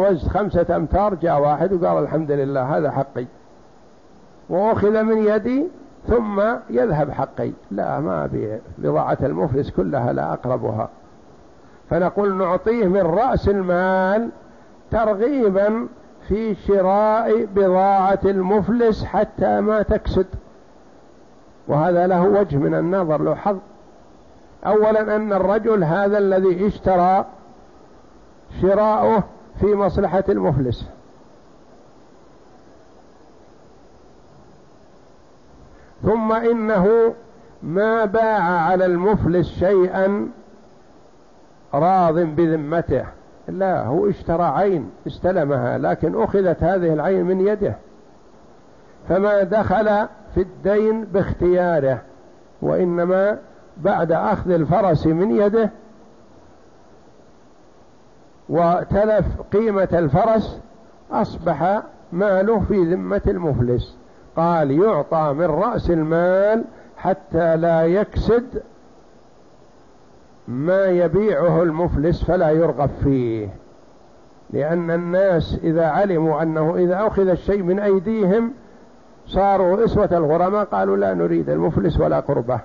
تجاوزت خمسة أمتار جاء واحد وقال الحمد لله هذا حقي. وأخذ من يدي ثم يذهب حقي. لا ما بضاعة المفلس كلها لا أقربها. فنقول نعطيه من رأس المال ترغيبا في شراء بضاعة المفلس حتى ما تكسد. وهذا له وجه من النظر له حظ. أولا أن الرجل هذا الذي اشترى شراؤه في مصلحة المفلس. ثم إنه ما باع على المفلس شيئا راض بذمته. لا هو اشترى عين استلمها لكن أخذت هذه العين من يده. فما دخل في الدين باختياره وإنما بعد أخذ الفرس من يده وتلف قيمة الفرس أصبح ماله في ذمة المفلس. قال يعطى من رأس المال حتى لا يكسد ما يبيعه المفلس فلا يرغب فيه. لأن الناس إذا علموا أنه إذا أخذ الشيء من أيديهم صاروا إسوة الغرماء قالوا لا نريد المفلس ولا قربه.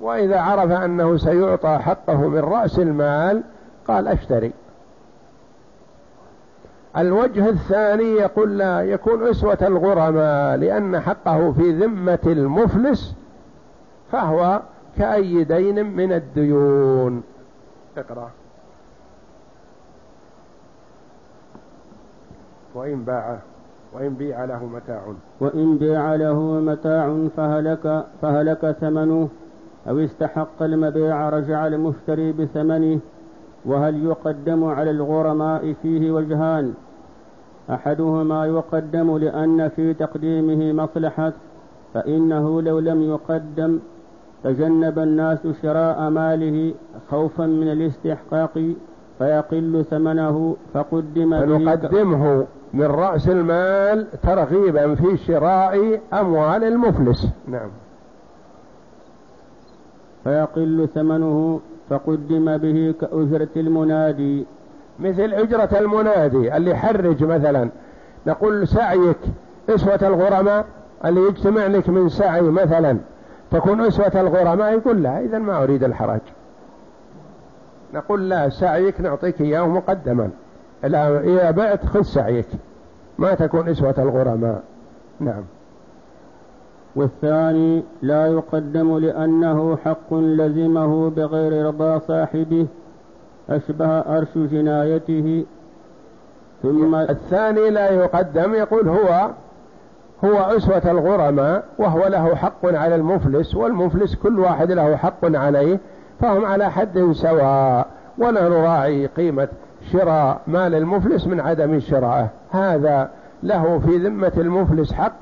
وإذا عرف أنه سيعطى حقه من رأس المال قال أشتري. الوجه الثاني يقول لا يكون أسوة الغرماء لأن حقه في ذمة المفلس فهو كأي دين من الديون. اقرأ. وإن باع وإن بيع له متاع. وإن بيع له متاع فهلك فهلك ثمنه أو استحق المبيع رجع المشتري بثمنه وهل يقدم على الغرماء فيه وجهان أحدهما يقدم لأن في تقديمه مصلحة فإنه لو لم يقدم تجنب الناس شراء ماله خوفا من الاستحقاق فيقل ثمنه فقدم فنقدمه من رأس المال ترغيبا في شراء أموال المفلس. نعم. فيقل ثمنه فقدم به كأجرة المنادي. مثل أجرة المنادي اللي يحرج مثلا. نقول سعيك أسوة الغرماء اللي يجتمع لك من سعي مثلا. تكون أسوة الغرماء يقول لا إذا ما أريد الحرج نقول لا سعيك نعطيك إياه مقدما. إذا بعت خذ سعيك. ما تكون إسوة الغرماء. نعم. والثاني لا يقدم لأنه حق لزمه بغير رضا صاحبه أشبه أرش جنايته. ثم الثاني لا يقدم يقول هو هو أسوة الغرماء وهو له حق على المفلس والمفلس كل واحد له حق عليه فهم على حد سواء ولا نراعي قيمة شراء مال المفلس من عدم شراءه. هذا له في ذمة المفلس حق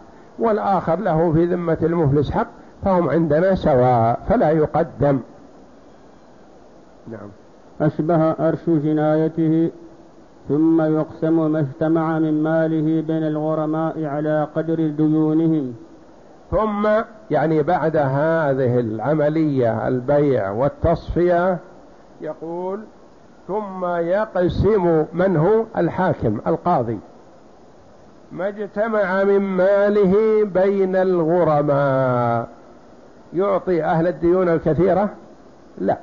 والآخر له في ذمة المفلس حق فهم عندنا سواء فلا يقدم. نعم. أشبه أرش جنايته ثم يقسم ما اجتمع من ماله بين الغرماء على قدر ديونهم. ثم يعني بعد هذه العملية البيع والتصفية يقول ثم يقسم من هو؟ الحاكم القاضي. ما اجتمع من ماله بين الغرماء. يعطي أهل الديون الكثيرة؟ لا.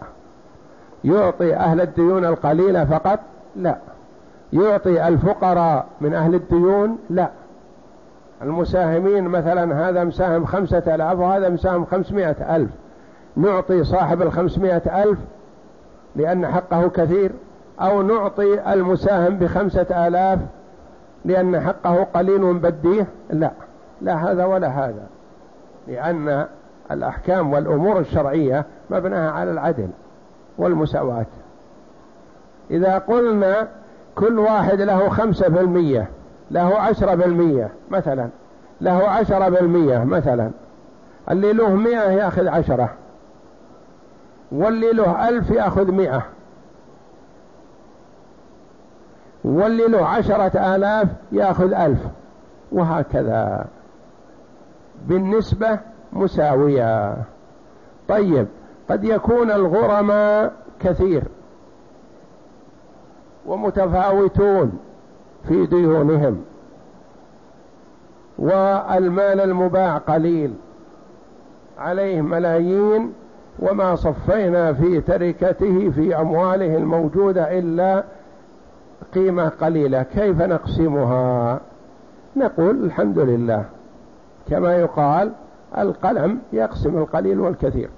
يعطي أهل الديون القليلة فقط؟ لا. يعطي الفقراء من أهل الديون؟ لا. المساهمين مثلا هذا مساهم خمسة ألاف وهذا مساهم خمسمائة ألف. نعطي صاحب الخمسمائة ألف لأن حقه كثير أو نعطي المساهم بخمسة آلاف لأن حقه قليل ونبديه لا. لا هذا ولا هذا. لأن الأحكام والأمور الشرعية مبناها على العدل والمساواة. إذا قلنا كل واحد له خمسة بالمية له عشرة بالمية مثلا له عشرة بالمية مثلا اللي له مئة يأخذ عشرة واللي له ألف يأخذ مئة. واللي له عشرة آلاف يأخذ ألف. وهكذا. بالنسبة مساوية. طيب قد يكون الغرماء كثير. ومتفاوتون في ديونهم. والمال المباع قليل. عليه ملايين. وما صفينا في تركته في أمواله الموجودة إلا قيمة قليلة كيف نقسمها؟ نقول الحمد لله. كما يقال القلم يقسم القليل والكثير.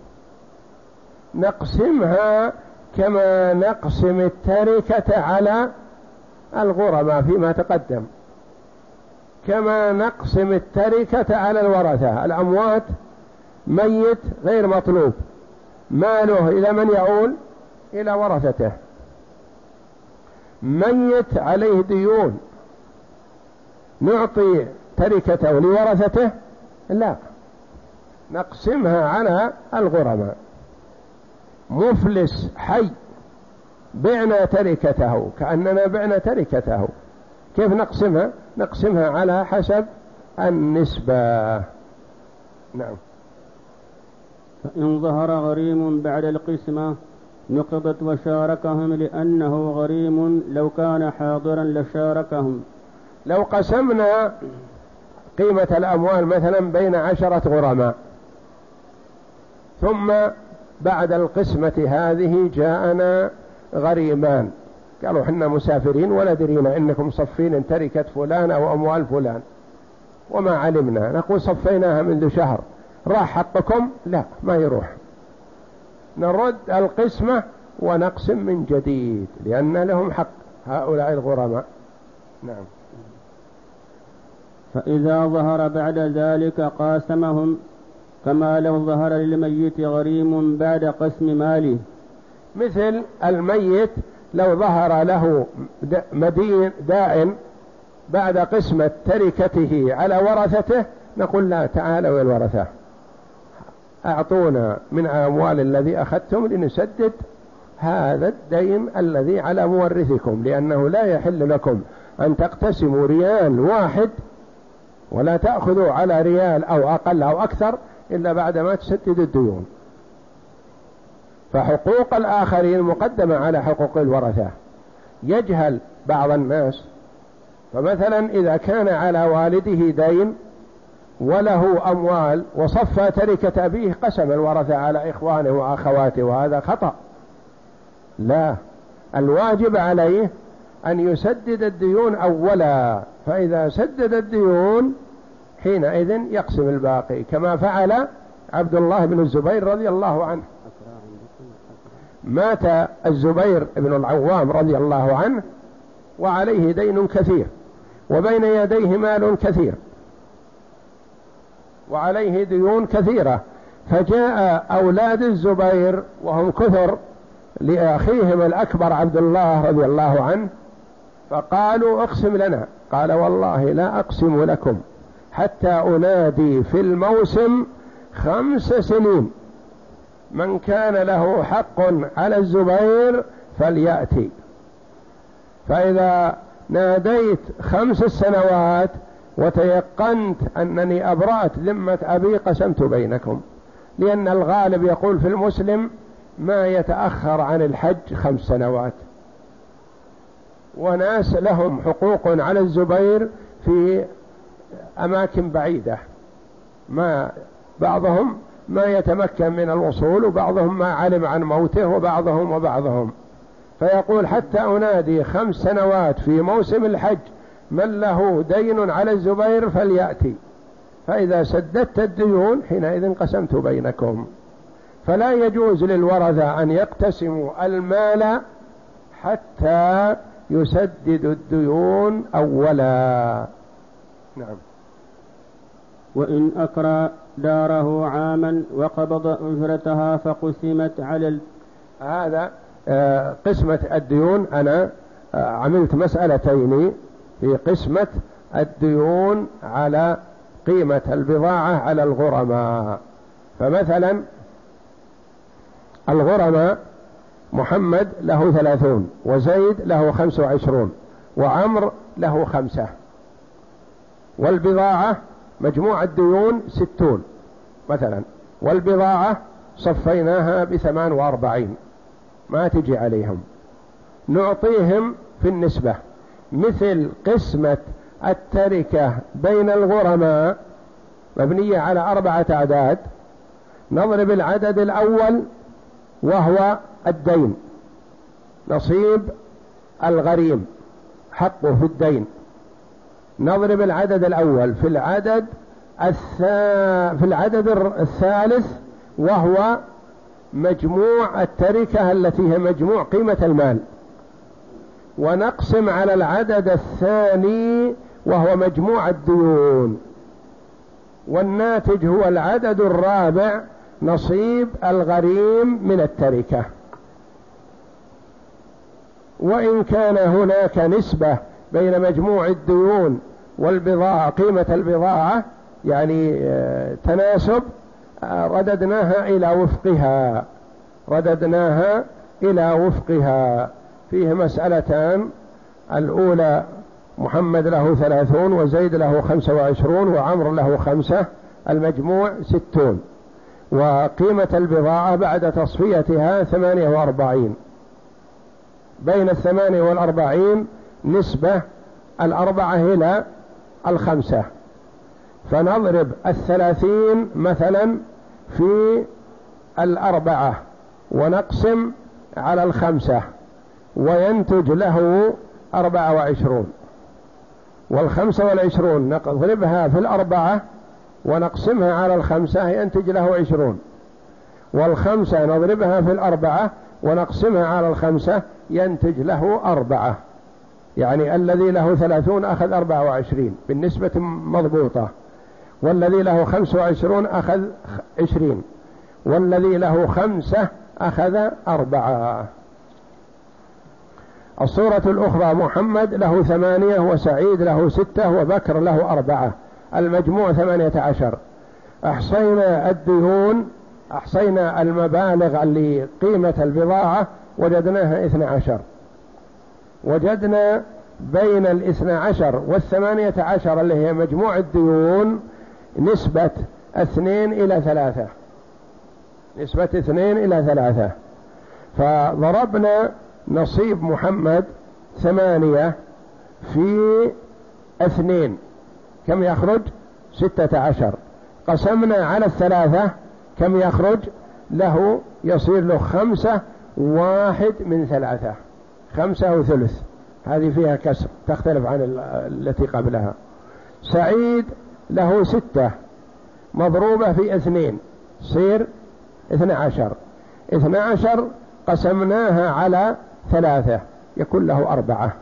نقسمها كما نقسم التركة على الغرماء فيما تقدم. كما نقسم التركة على الورثة الأموات ميت غير مطلوب ماله إلى من يعول؟ إلى ورثته. ميت عليه ديون. نعطي تركته لورثته؟ لا. نقسمها على الغرماء مفلس حي بعنا تركته كأننا بعنا تركته. كيف نقسمها؟ نقسمها على حسب النسبة. نعم. فإن ظهر غريم بعد القسمة نقضت وشاركهم لأنه غريم لو كان حاضرا لشاركهم. لو قسمنا قيمة الأموال مثلا بين عشرة غرماء ثم بعد القسمة هذه جاءنا غريمان. قالوا حنا مسافرين ولا درينا إنكم صفين تركة فلان أو أموال فلان. وما علمنا نقول صفيناها منذ شهر راح حقكم؟ لا ما يروح. نرد القسمة ونقسم من جديد لأن لهم حق هؤلاء الغرماء. نعم. فإذا ظهر بعد ذلك قاسمهم كما لو ظهر للميت غريم بعد قسم ماله. مثل الميت لو ظهر له مدين داء بعد قسمة تركته على ورثته نقول لا تعالوا يا الورثة. أعطونا من أموال الذي أخذتم لنسدد هذا الدين الذي على مورثكم لأنه لا يحل لكم أن تقتسموا ريال واحد ولا تأخذوا على ريال أو أقل أو أكثر إلا بعدما تسددوا الديون. فحقوق الآخرين مقدمة على حقوق الورثة. يجهل بعض الناس فمثلا إذا كان على والده دين وله أموال وصفى تركة أبيه قسم الورثة على إخوانه وأخواته وهذا خطأ. لا الواجب عليه أن يسدد الديون أولا فإذا سدد الديون حينئذ يقسم الباقي كما فعل عبد الله بن الزبير رضي الله عنه. مات الزبير بن العوام رضي الله عنه وعليه دين كثير وبين يديه مال كثير. وعليه ديون كثيرة. فجاء أولاد الزبير وهم كثر لأخيهم الأكبر عبد الله رضي الله عنه فقالوا اقسم لنا. قال والله لا أقسم لكم حتى أنادي في الموسم خمس سنين. من كان له حق على الزبير فليأتي. فإذا ناديت خمس سنوات وتيقنت أنني أبرأت ذمة أبي قسمت بينكم لأن الغالب يقول في المسلم ما يتأخر عن الحج خمس سنوات. وناس لهم حقوق على الزبير في أماكن بعيدة. ما بعضهم ما يتمكن من الوصول وبعضهم ما علم عن موته وبعضهم وبعضهم. فيقول حتى أنادي خمس سنوات في موسم الحج من له دين على الزبير فليأتي. فإذا سددت الديون حينئذ قسمت بينكم. فلا يجوز للورثة أن يقتسموا المال حتى يسددوا الديون أولا. نعم. وإن أكرى داره عاما وقبض أجرتها فقسمت على ال... هذا آه، قسمة الديون. أنا آه، عملت مسألتين. في قسمة الديون على قيمة البضاعة على الغرماء. فمثلا الغرماء محمد له ثلاثون وزيد له خمس وعشرون وعمر له خمسة. والبضاعة مجموع الديون ستون مثلا والبضاعة صفيناها بثمان وأربعين ما تجي عليهم. نعطيهم في النسبة. مثل قسمة التركة بين الغرماء مبنية على أربعة أعداد نضرب العدد الأول وهو الدين نصيب الغريم حقه في الدين. نضرب العدد الأول في العدد الثا... في العدد الثالث وهو مجموع التركة التي هي مجموع قيمة المال. ونقسم على العدد الثاني وهو مجموع الديون. والناتج هو العدد الرابع نصيب الغريم من التركة. وإن كان هناك نسبة بين مجموع الديون والبضاعة قيمة البضاعة يعني آه، تناسب آه، رددناها إلى وفقها. رددناها إلى وفقها. فيه مسألتان. الأولى محمد له ثلاثون وزيد له خمسة وعشرون وعمر له خمسة المجموع ستون. وقيمة البضاعة بعد تصفيتها ثمانية وأربعين. بين الثمانية والأربعين نسبة الأربعة إلى الخمسة. فنضرب الثلاثين مثلا في الأربعة ونقسم على الخمسة. وينتج له أربعة وعشرون. والخمسة والعشرون نضربها في الأربعة ونقسمها على الخمسة ينتج له عشرون. والخمسة نضربها في الأربعة ونقسمها على الخمسة ينتج له أربعة. يعني الذي له ثلاثون أخذ أربعة وعشرين بالنسبة مضبوطة. والذي له خمس وعشرون أخذ عشرين. والذي له خمسة أخذ أربعة. الصورة الأخرى محمد له ثمانية وسعيد له ستة وبكر له أربعة. المجموع ثمانية عشر. أحصينا الديون أحصينا المبالغ اللي قيمة البضاعة وجدناها اثنى عشر. وجدنا بين الاثنى عشر والثمانية عشر اللي هي مجموع الديون نسبة اثنين إلى ثلاثة. نسبة اثنين إلى ثلاثة. فضربنا نصيب محمد ثمانية في اثنين. كم يخرج؟ ستة عشر. قسمنا على الثلاثة. كم يخرج؟ له يصير له خمسة واحد من ثلاثة. خمسة وثلث هذه فيها كسر تختلف عن التي قبلها. سعيد له ستة. مضروبة في اثنين. صير اثنى عشر. اثنى عشر قسمناها على ثلاثة يكون له أربعة.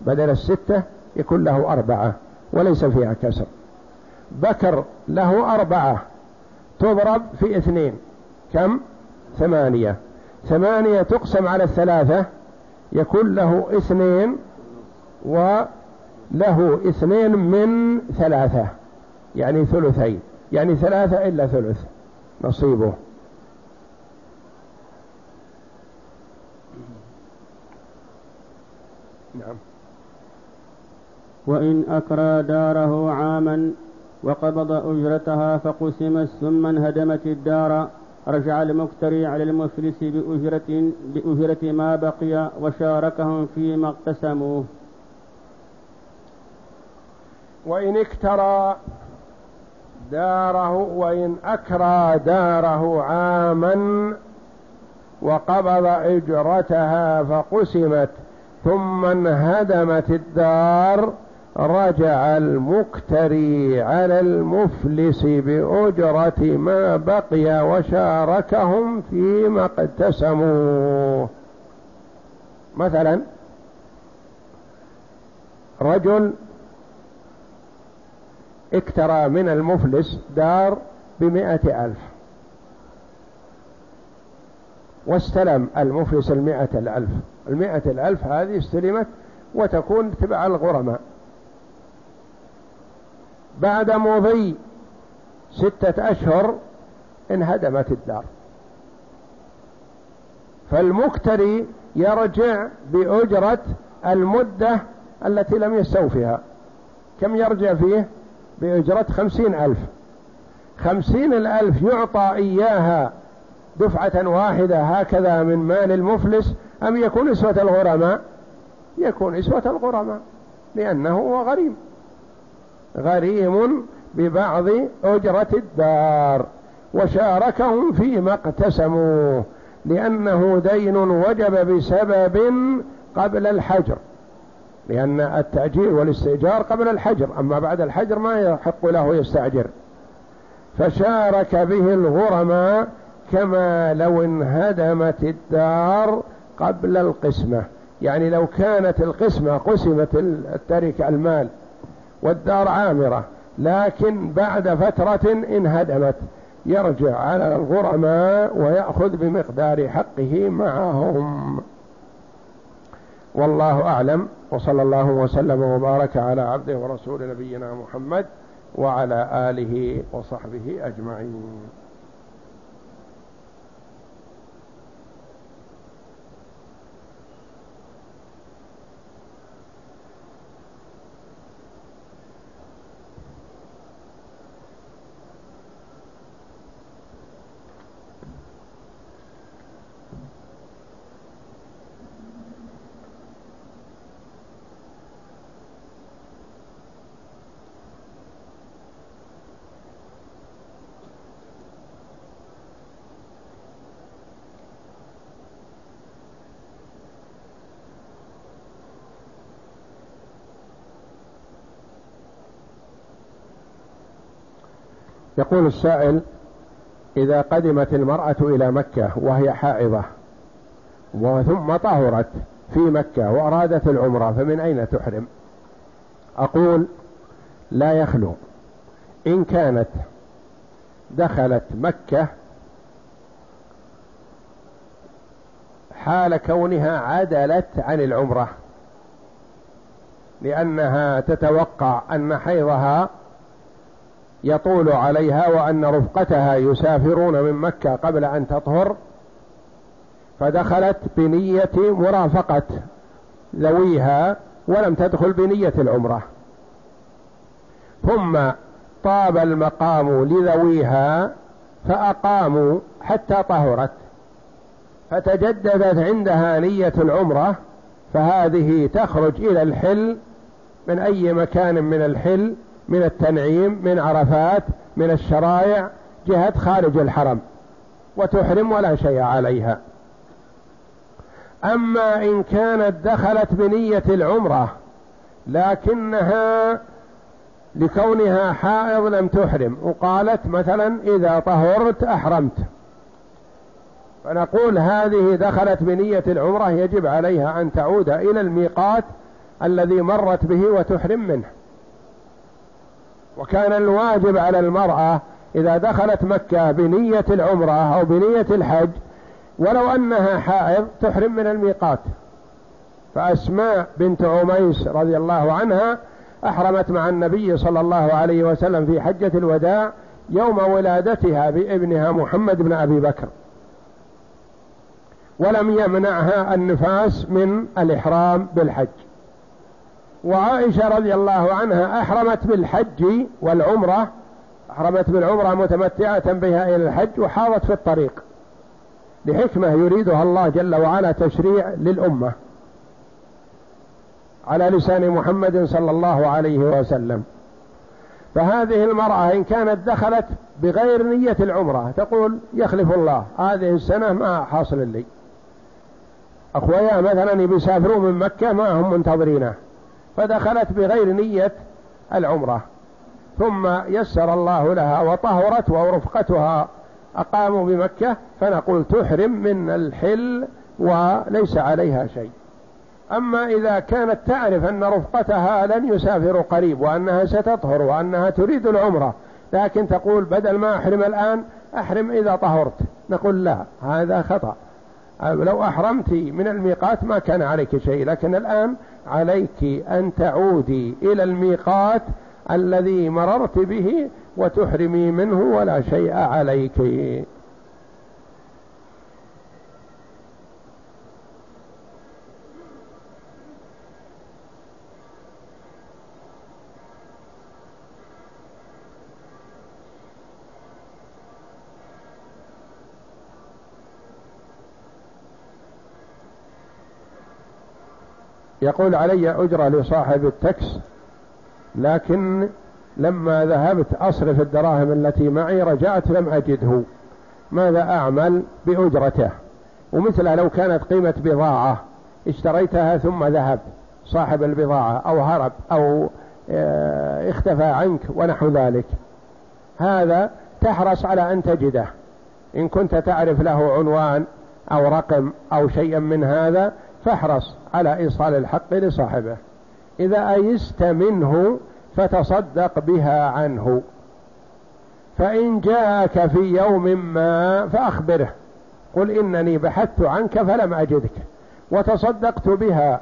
بدل الستة يكون له أربعة. وليس فيها كسر. بكر له أربعة. تضرب في اثنين. كم؟ ثمانية. ثمانية تقسم على الثلاثة. يكون له اثنين وله اثنين من ثلاثة. يعني ثلثين. يعني ثلاثة إلا ثلث. نصيبه. نعم. وإن أكرى داره عاما وقبض أجرتها فقسمت ثم انهدمت الدار رجع المكتري على المفلس بأجرة, بأجرة ما بقي وشاركهم فيما اقتسموه. وإن اكترى داره وإن أكرى داره عاما وقبض أجرتها فقسمت ثم انهدمت الدار رجع المكتري على المفلس بأجرة ما بقي وشاركهم فيما اقتسموه مثلا رجل اكترى من المفلس دار بمائة ألف. واستلم المفلس المائة الألف. المائة الألف هذه استلمت وتكون تبع الغرماء. بعد مضي ستة أشهر انهدمت الدار. فالمكتري يرجع بأجرة المدة التي لم يستوفها. كم يرجع فيه؟ بأجرة خمسين ألف. خمسين الألف يعطى إياها دفعة واحدة هكذا من مال المفلس أم يكون إسوة الغرماء؟ يكون إسوة الغرماء لأنه هو غريم. غريم ببعض أجرة الدار وشاركهم فيما اقتسموه لأنه دين وجب بسبب قبل الحجر لأن التأجير والاستئجار قبل الحجر أما بعد الحجر ما يحق له يستأجر. فشارك به الغرماء كما لو انهدمت الدار قبل القسمة. يعني لو كانت القسمة قسمت التركة المال والدار عامرة لكن بعد فترة انهدمت. يرجع على الغرماء ويأخذ بمقدار حقه معهم. والله أعلم. وصلى الله وسلم وبارك على عبده ورسول نبينا محمد وعلى آله وصحبه أجمعين. يقول السائل إذا قدمت المرأة إلى مكة وهي حائضة ثم طهرت في مكة وأرادت العمرة فمن أين تحرم؟ أقول لا يخلو. إن كانت دخلت مكة حال كونها عدلت عن العمرة لأنها تتوقع أن حيضها يطول عليها وأن رفقتها يسافرون من مكة قبل أن تطهر فدخلت بنية مرافقة ذويها ولم تدخل بنية العمرة. ثم طاب المقام لذويها فأقاموا حتى طهرت. فتجددت عندها نية العمرة فهذه تخرج إلى الحل من أي مكان من الحل؟ من التنعيم من عرفات من الشرائع جهة خارج الحرم وتحرم ولا شيء عليها. أما إن كانت دخلت بنية العمرة لكنها لكونها حائض لم تحرم وقالت مثلا إذا طهرت أحرمت. فنقول هذه دخلت بنية العمرة يجب عليها أن تعود إلى الميقات الذي مرت به وتحرم منه. وكان الواجب على المرأة إذا دخلت مكة بنية العمرة أو بنية الحج ولو أنها حائض تحرم من الميقات. فأسماء بنت عميس رضي الله عنها أحرمت مع النبي صلى الله عليه وسلم في حجة الوداع يوم ولادتها بابنها محمد بن أبي بكر. ولم يمنعها النفاس من الإحرام بالحج. وعائشة رضي الله عنها أحرمت بالحج والعمرة أحرمت بالعمرة متمتعة بها إلى الحج وحاضت في الطريق لحكمة يريدها الله جل وعلا تشريع للأمة على لسان محمد صلى الله عليه وسلم. فهذه المرأة إن كانت دخلت بغير نية العمرة تقول يخلف الله هذه السنة ما حاصل لي. أخويا مثلا يسافرون من مكة ما هم منتظرينه. فدخلت بغير نية العمرة. ثم يسر الله لها وطهرت ورفقتها. أقاموا بمكة فنقول تحرم من الحل وليس عليها شيء. أما إذا كانت تعرف أن رفقتها لن يسافروا قريب وأنها ستطهر وأنها تريد العمرة لكن تقول بدل ما أحرم الآن أحرم إذا طهرت. نقول لا هذا خطأ. لو أحرمت من الميقات ما كان عليك شيء لكن الآن عليك أن تعودي إلى الميقات الذي مررت به وتحرمي منه ولا شيء عليك. يقول علي أجرة لصاحب التكس لكن لما ذهبت أصرف الدراهم التي معي رجعت لم أجده. ماذا أعمل بأجرته؟ ومثلها لو كانت قيمة بضاعة اشتريتها ثم ذهب. صاحب البضاعة أو هرب أو آه، اختفى عنك ونحو ذلك. هذا تحرص على أن تجده. إن كنت تعرف له عنوان أو رقم أو شيئا من هذا فاحرص. على إيصال الحق لصاحبه. إذا أيست منه فتصدق بها عنه. فإن جاءك في يوم ما فأخبره. قل إنني بحثت عنك فلم أجدك. وتصدقت بها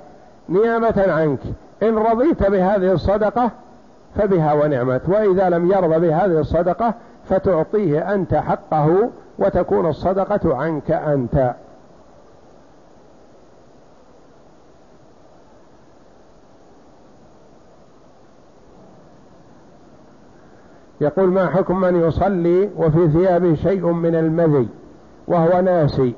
نيامة عنك. إن رضيت بهذه الصدقة فبها ونعمت. وإذا لم يرضى بهذه الصدقة فتعطيه أنت حقه وتكون الصدقة عنك أنت. يقول ما حكم من يصلي وفي ثيابه شيء من المذي وهو ناسي؟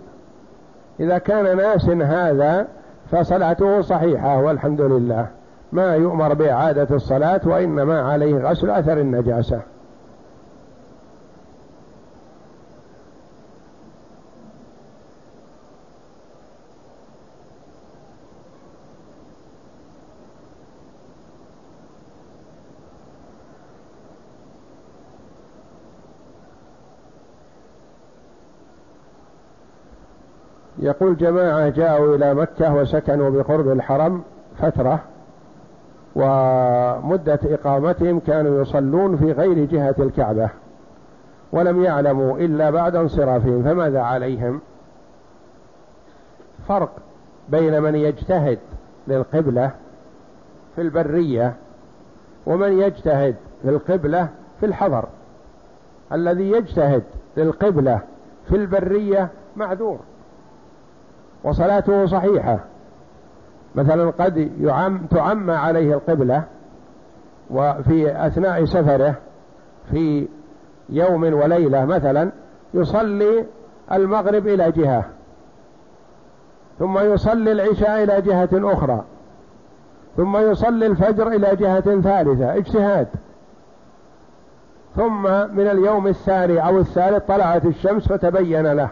إذا كان ناس هذا فصلاته صحيحة والحمد لله. ما يؤمر بإعادة الصلاة وإنما عليه غسل أثر النجاسة. يقول جماعة جاءوا إلى مكة وسكنوا بقرب الحرم فترة ومدة إقامتهم كانوا يصلون في غير جهة الكعبة ولم يعلموا إلا بعد انصرافهم فماذا عليهم؟ فرق بين من يجتهد للقبلة في البرية ومن يجتهد للقبلة في الحضر. الذي يجتهد للقبلة في البرية معذور. وصلاته صحيحة. مثلا قد يعم تعمى عليه القبلة وفي أثناء سفره في يوم وليلة مثلا يصلي المغرب إلى جهة ثم يصلي العشاء إلى جهة أخرى ثم يصلي الفجر إلى جهة ثالثة اجتهاد. ثم من اليوم الثاني أو الثالث طلعت الشمس فتبين له.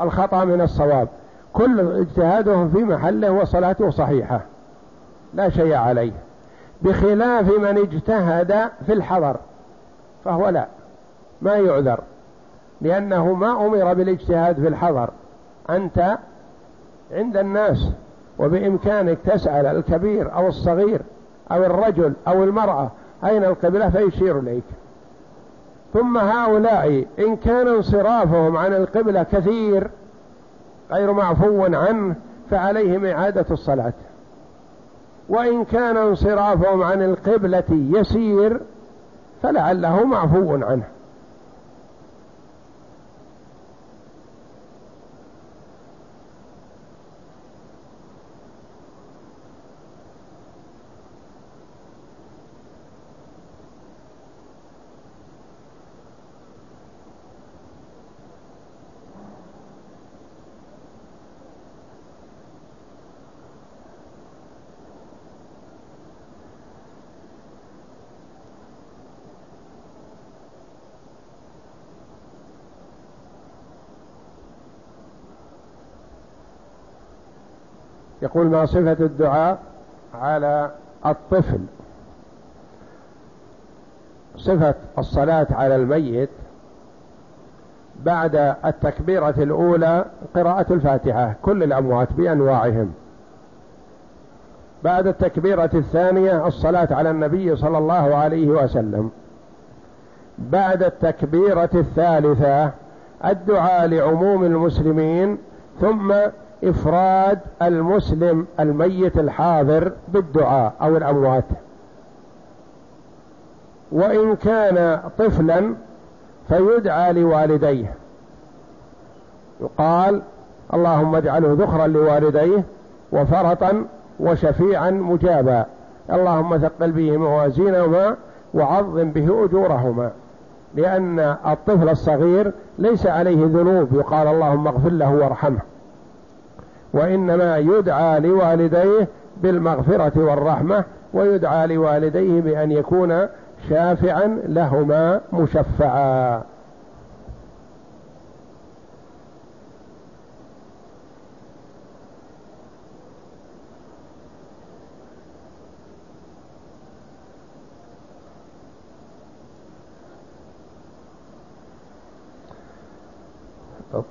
الخطأ من الصواب. كل اجتهاده في محله وصلاته صحيحة. لا شيء عليه. بخلاف من اجتهد في الحضر فهو لا ما يعذر. لأنه ما أمر بالاجتهاد في الحضر. أنت عند الناس وبإمكانك تسأل الكبير أو الصغير أو الرجل أو المرأة أين القبلة فيشير إليك. ثم هؤلاء إن كان انصرافهم عن القبلة كثير غير معفو عنه فعليهم إعادة الصلاة. وإن كان انصرافهم عن القبلة يسير فلعله معفو عنه. يقول ما صفة الدعاء على الطفل. صفة الصلاة على الميت بعد التكبيرة الأولى قراءة الفاتحة كل الأموات بأنواعهم. بعد التكبيرة الثانية الصلاة على النبي صلى الله عليه وسلم. بعد التكبيرة الثالثة الدعاء لعموم المسلمين ثم إفراد المسلم الميت الحاضر بالدعاء أو الأموات. وإن كان طفلا فيدعى لوالديه. يقال اللهم اجعله ذخرا لوالديه وفرطا وشفيعا مجابا. اللهم ثقل به موازينهما وعظم به أجورهما. لأن الطفل الصغير ليس عليه ذنوب. يقال اللهم اغفر له وارحمه. وإنما يدعى لوالديه بالمغفرة والرحمة ويدعى لوالديه بأن يكون شافعا لهما مشفعا.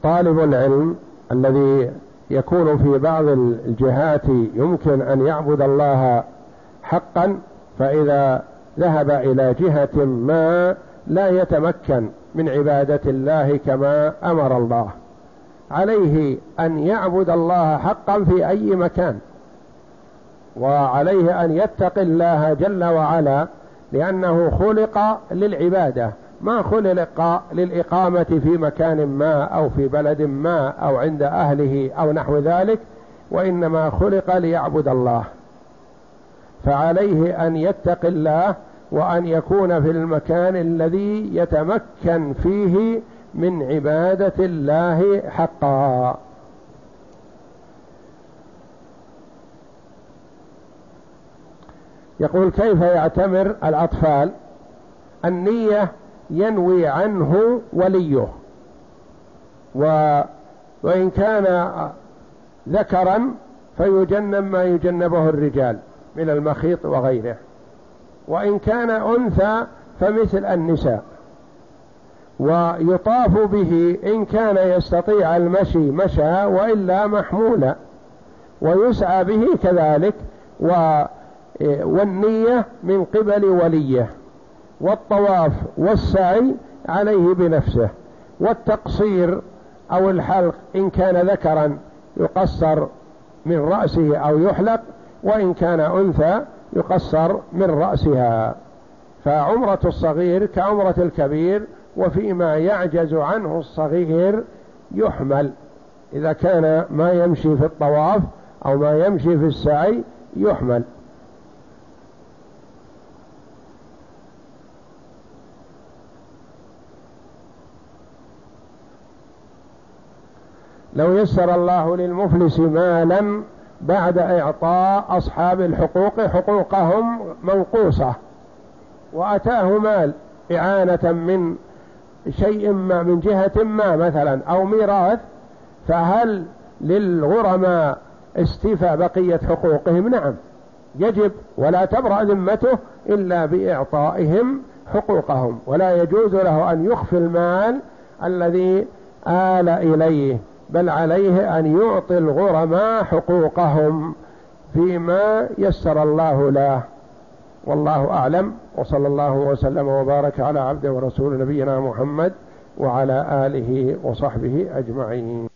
طالب العلم الذي يكون في بعض الجهات يمكن أن يعبد الله حقا فإذا ذهب إلى جهة ما لا يتمكن من عبادة الله كما أمر الله. عليه أن يعبد الله حقا في أي مكان. وعليه أن يتقي الله جل وعلا لأنه خلق للعبادة. ما خلق للإقامة في مكان ما أو في بلد ما أو عند أهله أو نحو ذلك وإنما خلق ليعبد الله. فعليه أن يتقي الله وأن يكون في المكان الذي يتمكن فيه من عبادة الله حقا. يقول كيف يعتمر الأطفال؟ النية ينوي عنه وليه. و وإن كان ذكرا فيجنب ما يجنبه الرجال من المخيط وغيره. وإن كان أنثى فمثل النساء. ويطاف به إن كان يستطيع المشي مشى وإلا محمولا. ويسعى به كذلك. و والنية من قبل وليه. والطواف والسعي عليه بنفسه والتقصير أو الحلق إن كان ذكرا يقصر من رأسه أو يحلق وإن كان أنثى يقصر من رأسها. فعمرة الصغير كعمرة الكبير وفيما يعجز عنه الصغير يحمل. إذا كان ما يمشي في الطواف أو ما يمشي في السعي يحمل. لو يسر الله للمفلس مالا بعد إعطاء أصحاب الحقوق حقوقهم منقوصة. وأتاه مال إعانة من شيء ما من جهة ما مثلا أو ميراث فهل للغرماء استيفاء بقية حقوقهم؟ نعم. يجب ولا تبرأ ذمته إلا بإعطائهم حقوقهم. ولا يجوز له أن يخفي المال الذي آل إليه. بل عليه أن يعطي الغرماء حقوقهم فيما يسر الله له. والله أعلم. وصلى الله وسلم وبارك على عبده ورسول نبينا محمد وعلى آله وصحبه أجمعين.